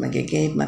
magiging ma